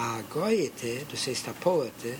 a goite, das heißt a poete,